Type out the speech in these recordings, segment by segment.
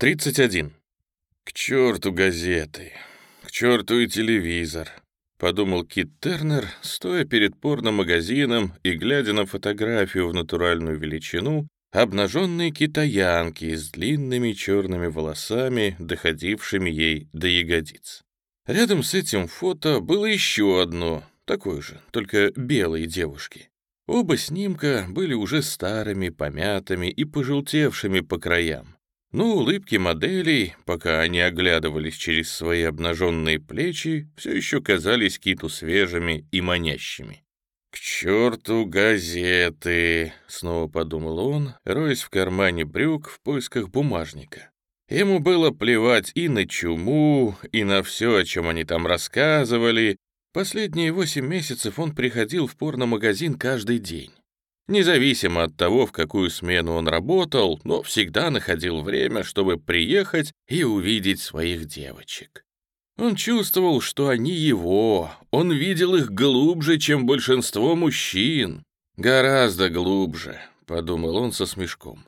31. «К черту газеты, к черту и телевизор», — подумал Кит Тернер, стоя перед порномагазином и глядя на фотографию в натуральную величину обнаженной китаянки с длинными черными волосами, доходившими ей до ягодиц. Рядом с этим фото было еще одно, такое же, только белой девушки. Оба снимка были уже старыми, помятыми и пожелтевшими по краям. Но улыбки моделей, пока они оглядывались через свои обнаженные плечи, все еще казались Киту свежими и манящими. «К черту газеты!» — снова подумал он, роясь в кармане брюк в поисках бумажника. Ему было плевать и на чуму, и на все, о чем они там рассказывали. Последние восемь месяцев он приходил в порномагазин каждый день. Независимо от того, в какую смену он работал, но всегда находил время, чтобы приехать и увидеть своих девочек. Он чувствовал, что они его, он видел их глубже, чем большинство мужчин. Гораздо глубже, подумал он со смешком.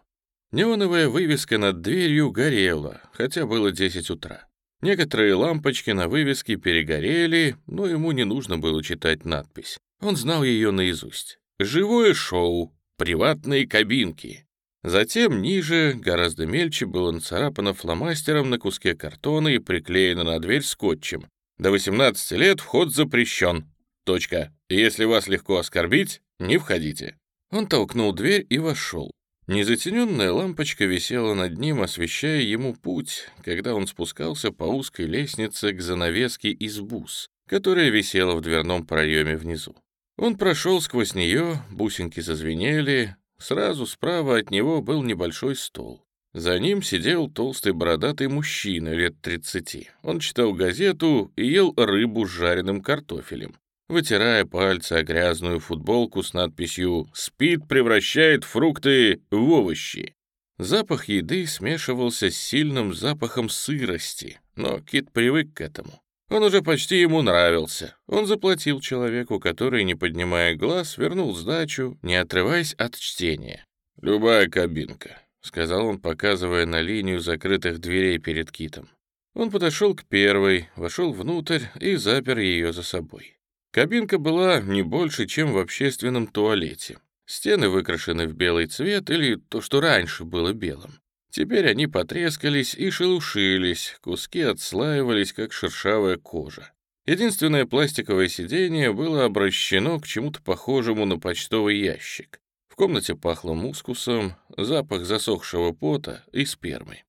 Неоновая вывеска над дверью горела, хотя было 10 утра. Некоторые лампочки на вывеске перегорели, но ему не нужно было читать надпись. Он знал ее наизусть. Живое шоу, приватные кабинки. Затем ниже, гораздо мельче, было нацарапано фломастером на куске картона и приклеено на дверь скотчем. До 18 лет вход запрещен. Точка. Если вас легко оскорбить, не входите. Он толкнул дверь и вошел. Незатененная лампочка висела над ним, освещая ему путь, когда он спускался по узкой лестнице к занавеске из бус, которая висела в дверном проеме внизу. Он прошел сквозь нее, бусинки зазвенели. Сразу справа от него был небольшой стол. За ним сидел толстый бородатый мужчина лет 30. Он читал газету и ел рыбу с жареным картофелем, вытирая пальцы о грязную футболку с надписью «Спид превращает фрукты в овощи». Запах еды смешивался с сильным запахом сырости, но Кит привык к этому. Он уже почти ему нравился. Он заплатил человеку, который, не поднимая глаз, вернул сдачу, не отрываясь от чтения. «Любая кабинка», — сказал он, показывая на линию закрытых дверей перед Китом. Он подошел к первой, вошел внутрь и запер ее за собой. Кабинка была не больше, чем в общественном туалете. Стены выкрашены в белый цвет или то, что раньше было белым. Теперь они потрескались и шелушились, куски отслаивались, как шершавая кожа. Единственное пластиковое сиденье было обращено к чему-то похожему на почтовый ящик. В комнате пахло мускусом, запах засохшего пота и спермой.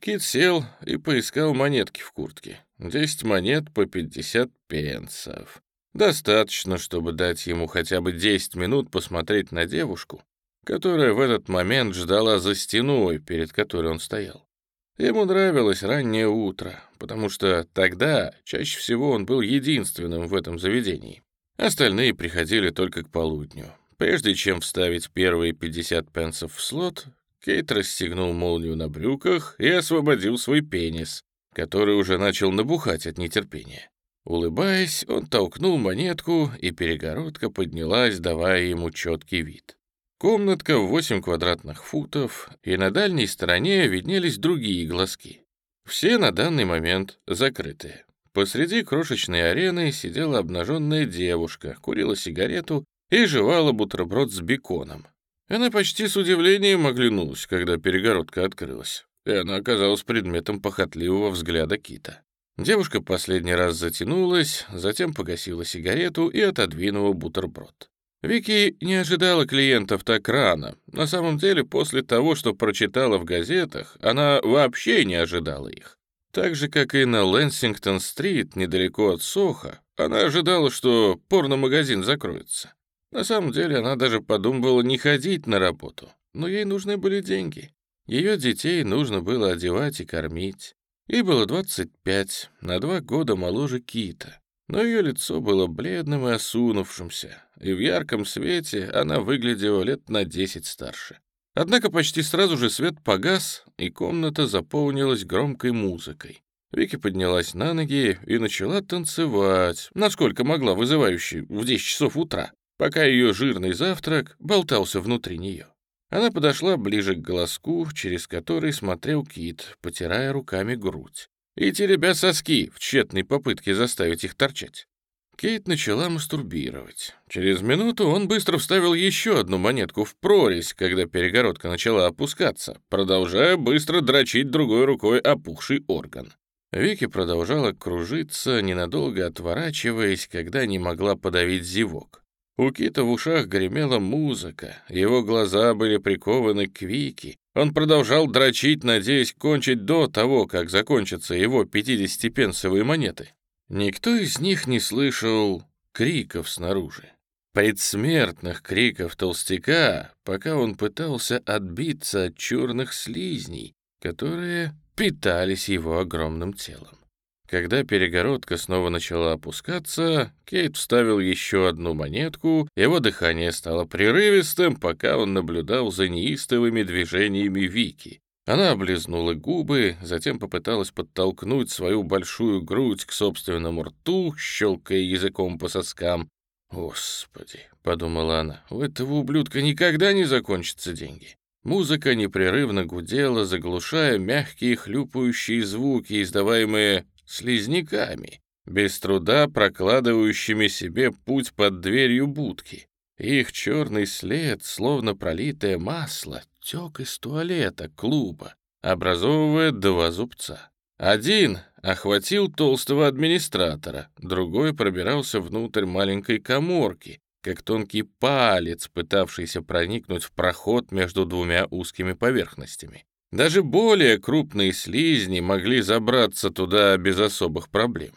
Кит сел и поискал монетки в куртке. Десять монет по пятьдесят пенсов. Достаточно, чтобы дать ему хотя бы десять минут посмотреть на девушку, которая в этот момент ждала за стеной, перед которой он стоял. Ему нравилось раннее утро, потому что тогда чаще всего он был единственным в этом заведении. Остальные приходили только к полудню. Прежде чем вставить первые 50 пенсов в слот, Кейт расстегнул молнию на брюках и освободил свой пенис, который уже начал набухать от нетерпения. Улыбаясь, он толкнул монетку, и перегородка поднялась, давая ему четкий вид. Комнатка в 8 квадратных футов, и на дальней стороне виднелись другие глазки. Все на данный момент закрытые. Посреди крошечной арены сидела обнаженная девушка, курила сигарету и жевала бутерброд с беконом. Она почти с удивлением оглянулась, когда перегородка открылась, и она оказалась предметом похотливого взгляда Кита. Девушка последний раз затянулась, затем погасила сигарету и отодвинула бутерброд. Вики не ожидала клиентов так рано. На самом деле, после того, что прочитала в газетах, она вообще не ожидала их. Так же, как и на Лэнсингтон-стрит, недалеко от Соха, она ожидала, что порномагазин закроется. На самом деле, она даже подумывала не ходить на работу, но ей нужны были деньги. Ее детей нужно было одевать и кормить. Ей было 25, на два года моложе Кита но ее лицо было бледным и осунувшимся, и в ярком свете она выглядела лет на десять старше. Однако почти сразу же свет погас, и комната заполнилась громкой музыкой. Вики поднялась на ноги и начала танцевать, насколько могла вызывающей в 10 часов утра, пока ее жирный завтрак болтался внутри нее. Она подошла ближе к голоску, через который смотрел Кит, потирая руками грудь, и теребя соски в тщетной попытке заставить их торчать. Кейт начала мастурбировать. Через минуту он быстро вставил еще одну монетку в прорезь, когда перегородка начала опускаться, продолжая быстро дрочить другой рукой опухший орган. Вики продолжала кружиться, ненадолго отворачиваясь, когда не могла подавить зевок. У Кита в ушах гремела музыка, его глаза были прикованы к Вики. Он продолжал дрочить, надеясь кончить до того, как закончатся его 50-пенсовые монеты. Никто из них не слышал криков снаружи. Предсмертных криков толстяка, пока он пытался отбиться от черных слизней, которые питались его огромным телом. Когда перегородка снова начала опускаться, Кейт вставил еще одну монетку, его дыхание стало прерывистым, пока он наблюдал за неистовыми движениями Вики. Она облизнула губы, затем попыталась подтолкнуть свою большую грудь к собственному рту, щелкая языком по соскам. «Господи», — подумала она, — «у этого ублюдка никогда не закончатся деньги». Музыка непрерывно гудела, заглушая мягкие хлюпающие звуки, издаваемые слизняками, без труда прокладывающими себе путь под дверью будки. Их черный след, словно пролитое масло, тек из туалета клуба, образовывая два зубца. Один охватил толстого администратора, другой пробирался внутрь маленькой коморки, как тонкий палец, пытавшийся проникнуть в проход между двумя узкими поверхностями. Даже более крупные слизни могли забраться туда без особых проблем.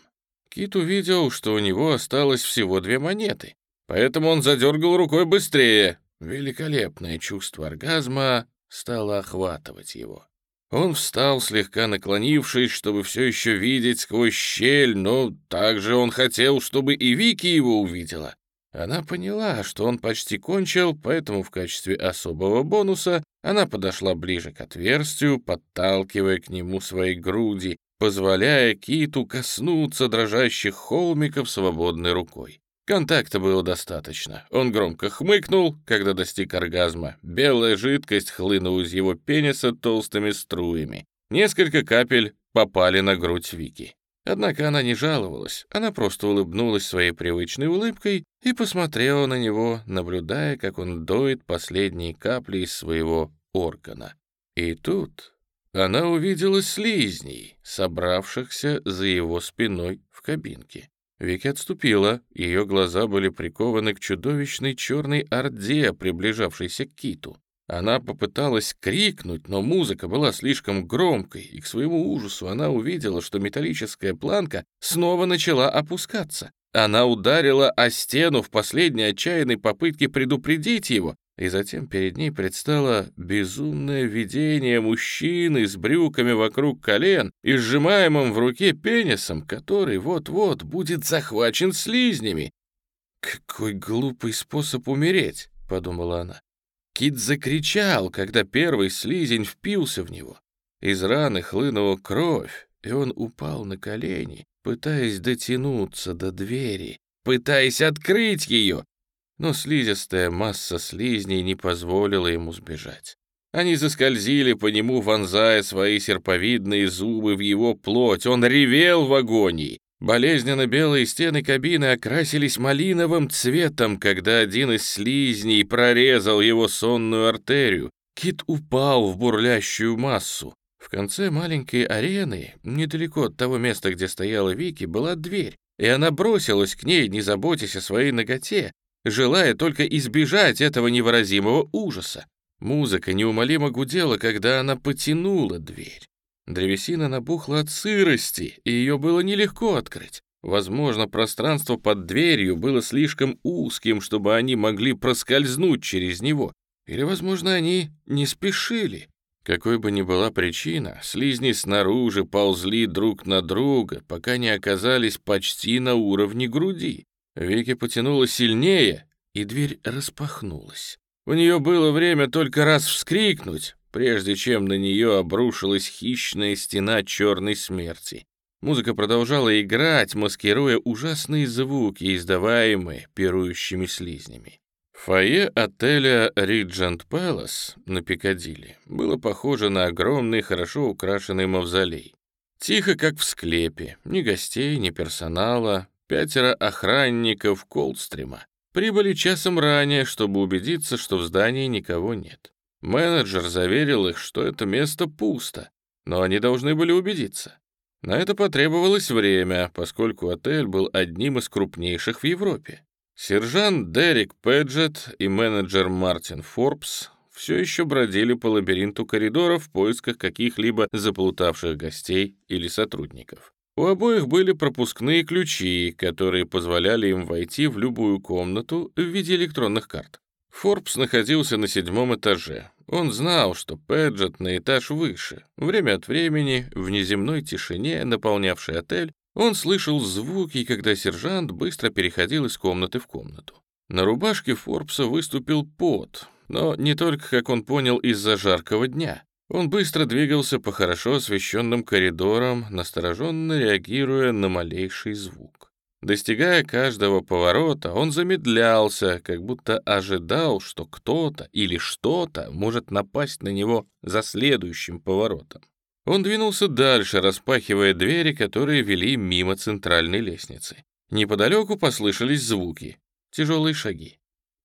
Кит увидел, что у него осталось всего две монеты, поэтому он задергал рукой быстрее. Великолепное чувство оргазма стало охватывать его. Он встал, слегка наклонившись, чтобы все еще видеть сквозь щель, но также он хотел, чтобы и Вики его увидела. Она поняла, что он почти кончил, поэтому в качестве особого бонуса она подошла ближе к отверстию, подталкивая к нему свои груди, позволяя киту коснуться дрожащих холмиков свободной рукой. Контакта было достаточно. Он громко хмыкнул, когда достиг оргазма. Белая жидкость хлынула из его пениса толстыми струями. Несколько капель попали на грудь Вики. Однако она не жаловалась, она просто улыбнулась своей привычной улыбкой и посмотрела на него, наблюдая, как он доит последние капли из своего органа. И тут она увидела слизней, собравшихся за его спиной в кабинке. Вики отступила, ее глаза были прикованы к чудовищной черной орде, приближавшейся к киту. Она попыталась крикнуть, но музыка была слишком громкой, и к своему ужасу она увидела, что металлическая планка снова начала опускаться. Она ударила о стену в последней отчаянной попытке предупредить его, и затем перед ней предстало безумное видение мужчины с брюками вокруг колен и сжимаемым в руке пенисом, который вот-вот будет захвачен слизнями. «Какой глупый способ умереть!» — подумала она. Кит закричал, когда первый слизень впился в него. Из раны хлынула кровь, и он упал на колени, пытаясь дотянуться до двери, пытаясь открыть ее. Но слизистая масса слизней не позволила ему сбежать. Они заскользили по нему, вонзая свои серповидные зубы в его плоть. Он ревел в агонии. Болезненно белые стены кабины окрасились малиновым цветом, когда один из слизней прорезал его сонную артерию. Кит упал в бурлящую массу. В конце маленькой арены, недалеко от того места, где стояла Вики, была дверь, и она бросилась к ней, не заботясь о своей ноготе, желая только избежать этого невыразимого ужаса. Музыка неумолимо гудела, когда она потянула дверь. Древесина набухла от сырости, и ее было нелегко открыть. Возможно, пространство под дверью было слишком узким, чтобы они могли проскользнуть через него. Или, возможно, они не спешили. Какой бы ни была причина, слизни снаружи ползли друг на друга, пока не оказались почти на уровне груди. Вики потянула сильнее, и дверь распахнулась. У нее было время только раз вскрикнуть, прежде чем на нее обрушилась хищная стена черной смерти. Музыка продолжала играть, маскируя ужасные звуки, издаваемые пирующими слизнями. Фойе отеля Regent Palace на Пикадилли было похоже на огромный, хорошо украшенный мавзолей. Тихо, как в склепе, ни гостей, ни персонала, пятеро охранников Колдстрима. Прибыли часом ранее, чтобы убедиться, что в здании никого нет. Менеджер заверил их, что это место пусто, но они должны были убедиться. На это потребовалось время, поскольку отель был одним из крупнейших в Европе. Сержант Дерек Педжет и менеджер Мартин Форбс все еще бродили по лабиринту коридоров в поисках каких-либо заплутавших гостей или сотрудников. У обоих были пропускные ключи, которые позволяли им войти в любую комнату в виде электронных карт. Форбс находился на седьмом этаже. Он знал, что Педжет на этаж выше. Время от времени, в неземной тишине, наполнявшей отель, он слышал звуки, когда сержант быстро переходил из комнаты в комнату. На рубашке Форбса выступил пот, но не только, как он понял, из-за жаркого дня. Он быстро двигался по хорошо освещенным коридорам, настороженно реагируя на малейший звук. Достигая каждого поворота, он замедлялся, как будто ожидал, что кто-то или что-то может напасть на него за следующим поворотом. Он двинулся дальше, распахивая двери, которые вели мимо центральной лестницы. Неподалеку послышались звуки, тяжелые шаги.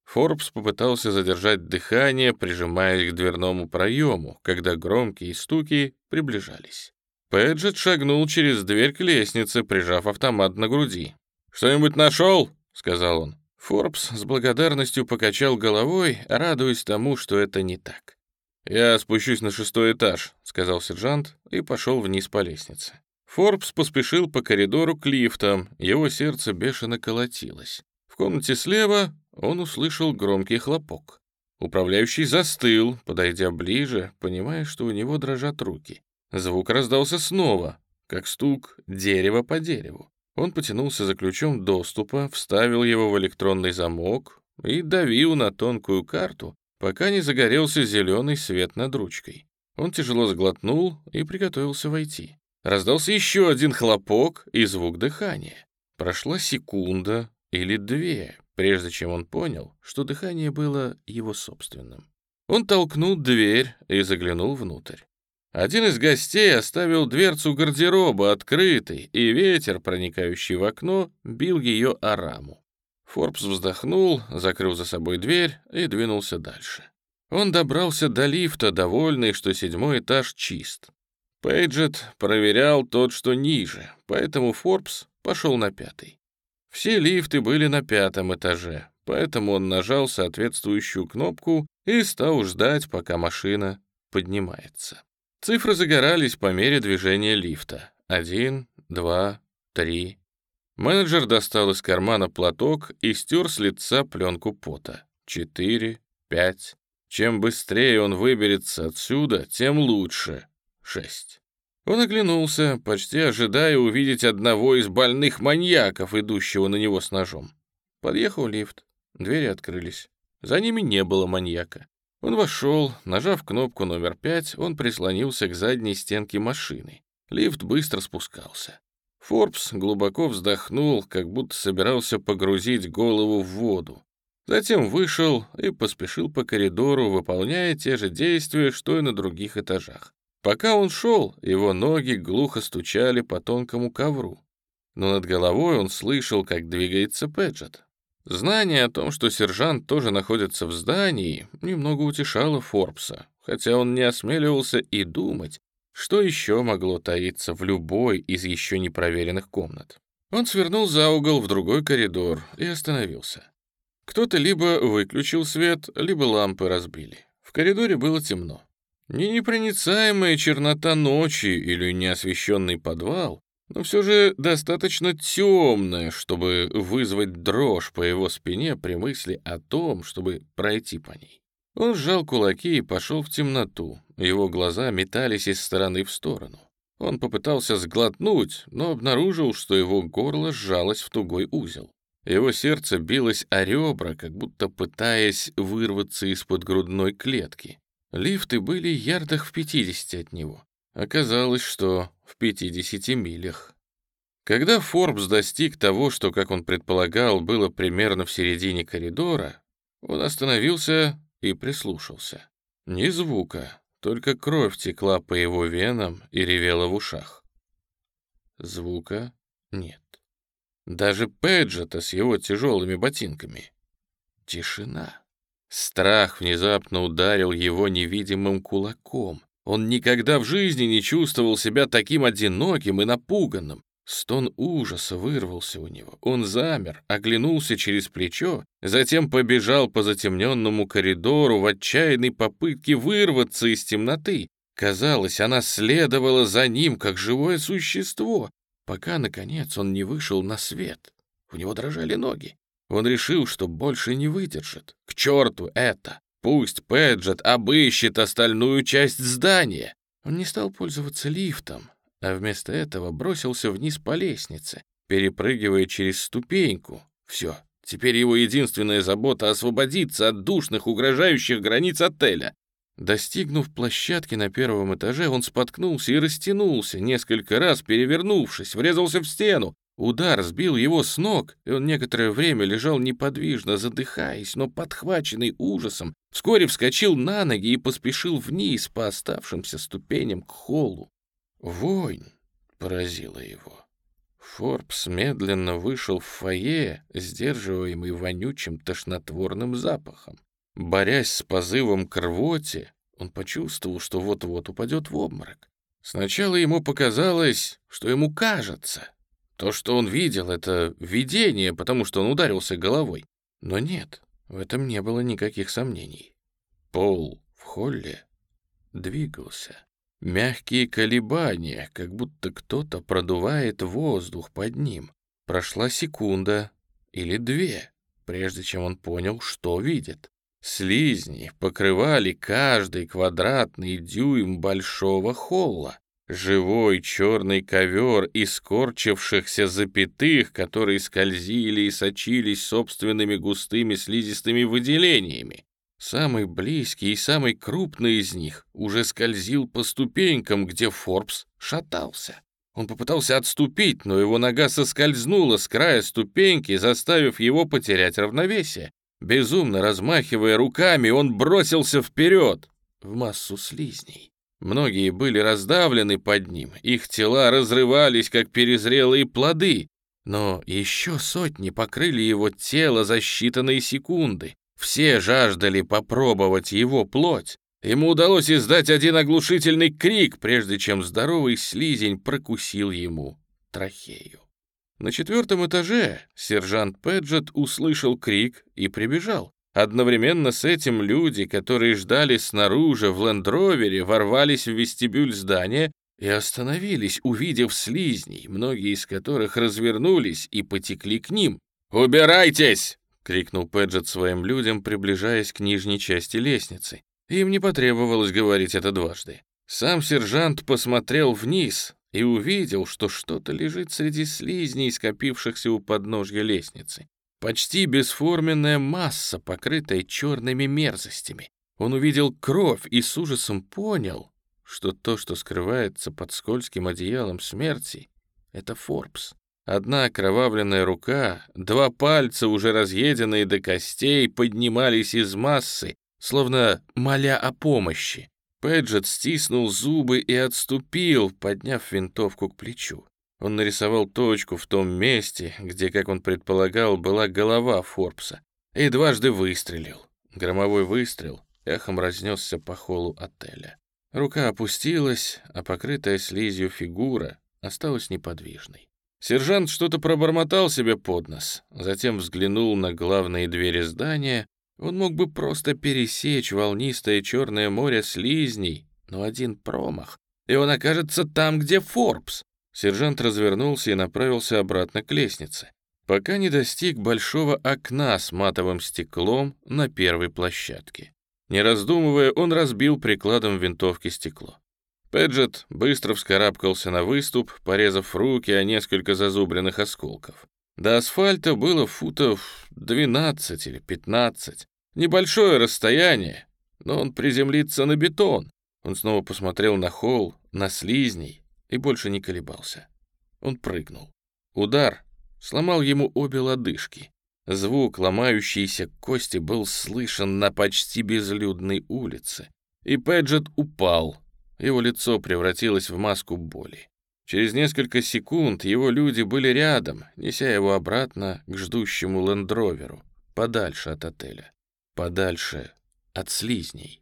Форбс попытался задержать дыхание, прижимаясь к дверному проему, когда громкие стуки приближались. Пэджет шагнул через дверь к лестнице, прижав автомат на груди. «Что-нибудь нашел?» — сказал он. Форбс с благодарностью покачал головой, радуясь тому, что это не так. «Я спущусь на шестой этаж», — сказал сержант и пошел вниз по лестнице. Форбс поспешил по коридору к лифтам, его сердце бешено колотилось. В комнате слева он услышал громкий хлопок. Управляющий застыл, подойдя ближе, понимая, что у него дрожат руки. Звук раздался снова, как стук дерева по дереву. Он потянулся за ключом доступа, вставил его в электронный замок и давил на тонкую карту, пока не загорелся зеленый свет над ручкой. Он тяжело сглотнул и приготовился войти. Раздался еще один хлопок и звук дыхания. Прошла секунда или две, прежде чем он понял, что дыхание было его собственным. Он толкнул дверь и заглянул внутрь. Один из гостей оставил дверцу гардероба открытой, и ветер, проникающий в окно, бил ее о раму. Форбс вздохнул, закрыл за собой дверь и двинулся дальше. Он добрался до лифта, довольный, что седьмой этаж чист. Пейджет проверял тот, что ниже, поэтому Форбс пошел на пятый. Все лифты были на пятом этаже, поэтому он нажал соответствующую кнопку и стал ждать, пока машина поднимается. Цифры загорались по мере движения лифта. Один, два, три, Менеджер достал из кармана платок и стер с лица пленку пота. Четыре, пять. Чем быстрее он выберется отсюда, тем лучше. Шесть. Он оглянулся, почти ожидая увидеть одного из больных маньяков, идущего на него с ножом. Подъехал лифт. Двери открылись. За ними не было маньяка. Он вошел, нажав кнопку номер пять, он прислонился к задней стенке машины. Лифт быстро спускался. Форбс глубоко вздохнул, как будто собирался погрузить голову в воду. Затем вышел и поспешил по коридору, выполняя те же действия, что и на других этажах. Пока он шел, его ноги глухо стучали по тонкому ковру. Но над головой он слышал, как двигается Педжет. Знание о том, что сержант тоже находится в здании, немного утешало Форбса, хотя он не осмеливался и думать, что еще могло таиться в любой из еще не проверенных комнат? Он свернул за угол в другой коридор и остановился. Кто-то либо выключил свет, либо лампы разбили. В коридоре было темно. Не непроницаемая чернота ночи или неосвещенный подвал, но все же достаточно темная, чтобы вызвать дрожь по его спине при мысли о том, чтобы пройти по ней. Он сжал кулаки и пошел в темноту. Его глаза метались из стороны в сторону. Он попытался сглотнуть, но обнаружил, что его горло сжалось в тугой узел. Его сердце билось о ребра, как будто пытаясь вырваться из-под грудной клетки. Лифты были ярдах в 50 от него. Оказалось, что в 50 милях. Когда Форбс достиг того, что, как он предполагал, было примерно в середине коридора, Он остановился и прислушался. Ни звука, только кровь текла по его венам и ревела в ушах. Звука нет. Даже Педжета с его тяжелыми ботинками. Тишина. Страх внезапно ударил его невидимым кулаком. Он никогда в жизни не чувствовал себя таким одиноким и напуганным. Стон ужаса вырвался у него. Он замер, оглянулся через плечо, затем побежал по затемненному коридору в отчаянной попытке вырваться из темноты. Казалось, она следовала за ним, как живое существо, пока, наконец, он не вышел на свет. У него дрожали ноги. Он решил, что больше не выдержит. К черту это! Пусть Пэджет обыщет остальную часть здания. Он не стал пользоваться лифтом, а вместо этого бросился вниз по лестнице, перепрыгивая через ступеньку. Все, теперь его единственная забота — освободиться от душных, угрожающих границ отеля. Достигнув площадки на первом этаже, он споткнулся и растянулся, несколько раз перевернувшись, врезался в стену. Удар сбил его с ног, и он некоторое время лежал неподвижно, задыхаясь, но подхваченный ужасом, вскоре вскочил на ноги и поспешил вниз по оставшимся ступеням к холлу. Вонь поразила его. Форбс медленно вышел в фойе, сдерживаемый вонючим тошнотворным запахом. Борясь с позывом к рвоте, он почувствовал, что вот-вот упадет в обморок. Сначала ему показалось, что ему кажется. То, что он видел, — это видение, потому что он ударился головой. Но нет, в этом не было никаких сомнений. Пол в холле двигался. Мягкие колебания, как будто кто-то продувает воздух под ним. Прошла секунда или две, прежде чем он понял, что видит. Слизни покрывали каждый квадратный дюйм большого холла. Живой черный ковер из скорчившихся запятых, которые скользили и сочились собственными густыми слизистыми выделениями. Самый близкий и самый крупный из них уже скользил по ступенькам, где Форбс шатался. Он попытался отступить, но его нога соскользнула с края ступеньки, заставив его потерять равновесие. Безумно размахивая руками, он бросился вперед в массу слизней. Многие были раздавлены под ним, их тела разрывались, как перезрелые плоды, но еще сотни покрыли его тело за считанные секунды. Все жаждали попробовать его плоть. Ему удалось издать один оглушительный крик, прежде чем здоровый слизень прокусил ему трахею. На четвертом этаже сержант Педжет услышал крик и прибежал. Одновременно с этим люди, которые ждали снаружи в лендровере, ворвались в вестибюль здания и остановились, увидев слизней, многие из которых развернулись и потекли к ним. «Убирайтесь!» — крикнул Пэджет своим людям, приближаясь к нижней части лестницы. Им не потребовалось говорить это дважды. Сам сержант посмотрел вниз и увидел, что что-то лежит среди слизней, скопившихся у подножья лестницы. Почти бесформенная масса, покрытая черными мерзостями. Он увидел кровь и с ужасом понял, что то, что скрывается под скользким одеялом смерти, — это Форбс. Одна окровавленная рука, два пальца, уже разъеденные до костей, поднимались из массы, словно моля о помощи. Пэджет стиснул зубы и отступил, подняв винтовку к плечу. Он нарисовал точку в том месте, где, как он предполагал, была голова Форбса, и дважды выстрелил. Громовой выстрел эхом разнесся по холлу отеля. Рука опустилась, а покрытая слизью фигура осталась неподвижной. Сержант что-то пробормотал себе под нос, затем взглянул на главные двери здания. Он мог бы просто пересечь волнистое черное море слизней, но один промах, и он окажется там, где Форбс. Сержант развернулся и направился обратно к лестнице, пока не достиг большого окна с матовым стеклом на первой площадке. Не раздумывая, он разбил прикладом винтовки стекло. Пэджет быстро вскарабкался на выступ, порезав руки о несколько зазубренных осколков. До асфальта было футов 12 или 15. Небольшое расстояние, но он приземлится на бетон. Он снова посмотрел на холл, на слизней и больше не колебался. Он прыгнул. Удар сломал ему обе лодыжки. Звук ломающейся кости был слышен на почти безлюдной улице. И Пэджет упал. Его лицо превратилось в маску боли. Через несколько секунд его люди были рядом, неся его обратно к ждущему лендроверу, подальше от отеля, подальше от слизней.